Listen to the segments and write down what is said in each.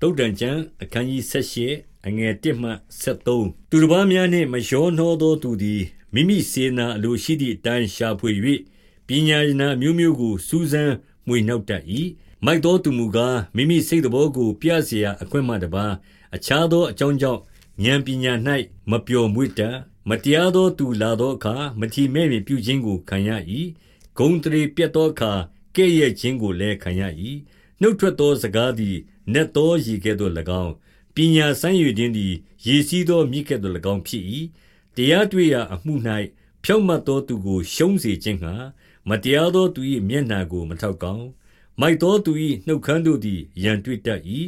တုတ်တန်ကျမ်းအခန်းကြီး78အငယ်1မှ73သူတစ်ပါးများနှင့်မလျောနှောသောသူသည်မိမိစေနာအလိုရှိသည့်အတိုင်းရှာဖွေ၍ပညာရနာမျိုးမျိုးကိုစူးစမ်းမွေနှောက်တတ်၏မိုက်သောသူမူကားမိမိစိတ်တော်ကိုပြเสียအခွင့်မှတပါအခြားသောအကြောင်းကြောင့်ဉာဏ်ပညာ၌မပျော်မွေ့တတ်မတရားသောသူလာသောအခါမထီမဲ့မြင်ပြုခြင်းကိုခံရ၏ဂုံတရေပြတ်သောအခါကဲ့ရဲ့ခြင်းကိုလည်းခံရ၏နှုတ်ထွက်သောစကားသည် နက်သောရေကဲ့သို့၎င်းပညာစမ်းရည်ခြင်းသည်ရေစီးသောမြစ်ကဲ့သို့၎င်းဖြစ်၏တရားတွေ့ရာအမှု၌ဖြောင့်မတ်သောသူကို ရှုံးစေခြင်းဟာမတရားသောသူ၏မျက်နှာကို မထောက်ကောင်းမိုက်သောသူ၏နှုတ်ခမ်းတို့သည်ရန်တွေ့တတ်၏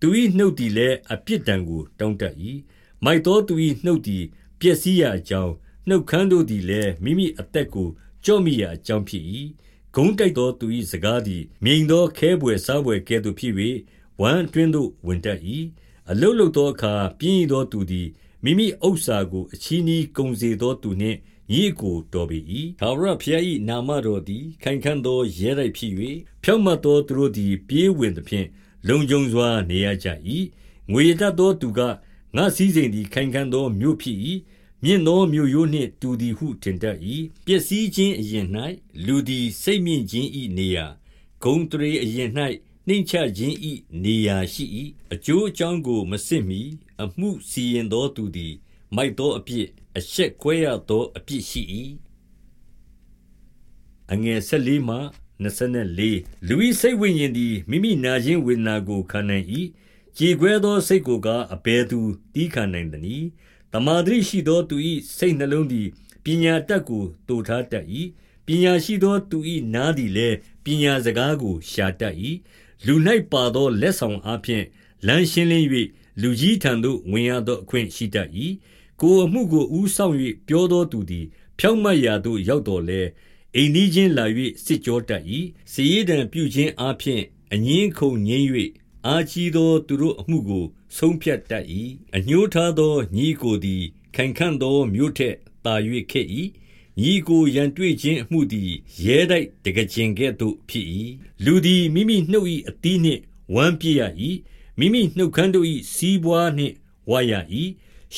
သူ၏နှုတ်သည်လည်းအပြစ်ဒဏ်ကို တောင်းတတ်၏မိုက်သောသူ၏နှုတ်သည်ပျက်စီးရာအကြောင်းနှုတ်ခမ်းတို့သည်လည်းမိမိအသက်ကိုကြော့မိရာအကြောင်းဖြစ်၏ဂုံးတိုက်သောသူ၏စကားသည်မြိန်သောခဲပွေစားပွေကဲ့သို့ဖြစ်၍ ဝမ်းအတွင်းသို့ဝင်တတ်၏အလုတ်လုသောအခါပြင်းရသောသူသည်မိမိဥစ္စာကိုအချီးနှီးကုန်စေသောသူနှင့်ညီကိုတော်ပေ၏သာဝရဖျား၏နာမတော်သည်ခိုင်ခန့်သောရဲတိုက်ဖြစ်၍ဖြောင့်မတ်သောသူတို့သည် ပြေးဝင်သဖြင့်လုံခြုံစွာနေရကြ၏ငွေရတတ်သောသူကငါစည်းစိမ်သည်ခိုင်ခန့်သောမြို့ဖြစ်၏မြင့်သောမြို့ရိုးနှင့်တူသည်ဟုထင်တတ်၏ပျက်စီးခြင်းအရင်၌လူသည်စိတ်မြင့်ခြင်း၏နေရာဂုံတရေအရင်၌ နှိမ့်ချခြင်း၏နေရာရှိ၏အကျိုးအကြောင်းကိုမစစ်မီအမှုစီရင်သောသူသည် မိုက်သောအပြစ်အရှက်ကွဲရသောအပြစ်ရှိ၏အငယ်၁၄မှ24လူ၏စိတ်ဝိညာဉ်သည်မိမိနာခြင်းဝေဒနာကိုခံနိုင်၏ကြည်ခွဲသောစိတ်ကိုကအဘယ်သူတီးခံနိုင်သနည်းတမာတိရှိသောသူ၏စိတ်နှလုံးသည်ပညာတတ်ကိုတူထားတတ်၏ပညာရှိသောသူ၏နားသည်လည်းပညာစကားကိုရှာတတ်၏ လူ၌ပါသောလက်ဆောင်အားဖြင့်လမ်းရှင်းလင်း၍လူကြီးထံသို့ဝင်ရသောအခွင့်ရှိတတ်၏ကိုအမှုကိုဥဆောင်၍ပြောသောသူသည် ဖြောင့်မတ်ရာသို့ရောက်တော်လဲအိမ်နီးချင်းလာ၍စစ်ကြောတတ်၏စည်ရဒံပြုခြင်းအားဖြင့်အငင်းခုန်ငင်း၍အာကြီးသောသူတို့အမှုကိုဆုံးဖြတ်တတ်၏အညှိုးထားသောညီကိုသည်ခိုင်ခန့်သောမြို့ထက်သာ၍ခက်၏ ညီကိုရန်တွေ့ခြင်းအမှုသည်ရဲတိုက်တကကျင်ကဲ့သို့ဖြစ်၏လူသည်မိမိနှုတ်၏အသီးနှင့်ဝမ်းပြည့်ရ၏မိမိနှုတ်ခမ်းတို့၏စီးပွားနှင့်ဝါရ၏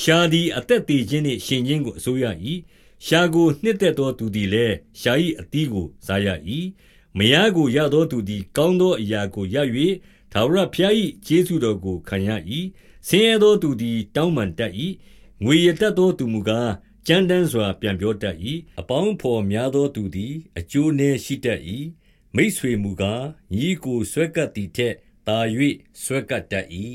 ရှာသည်အသက်သေးခြင်းနှင့်ရှင်ခြင်းကိုအစိုးရ၏ရှာကိုနှစ်သက်သောသူသည်လည်းရှာ၏အသီးကိုစားရ၏မယားကိုရသောသူသည် ကောင်းသောအရာကိုရ၍ထာဝရဘုရား၏ကျေးဇူးတော်ကိုခံရ၏ဆင်းရဲသောသူသည် တောင်းပန်တတ်၏ငွေရတတ်သောသူမူကား ကြမ်းတမ်းစွာ ပြန်ပြောတတ်၏အပေါင်းဖော်များသောသူသည် အကျိုးနည်းရှိတတ်၏မိษွေမူကား ညီကိုဆွဲကပ်သည်ထက်သာ၍ဆွဲကပ်တတ်၏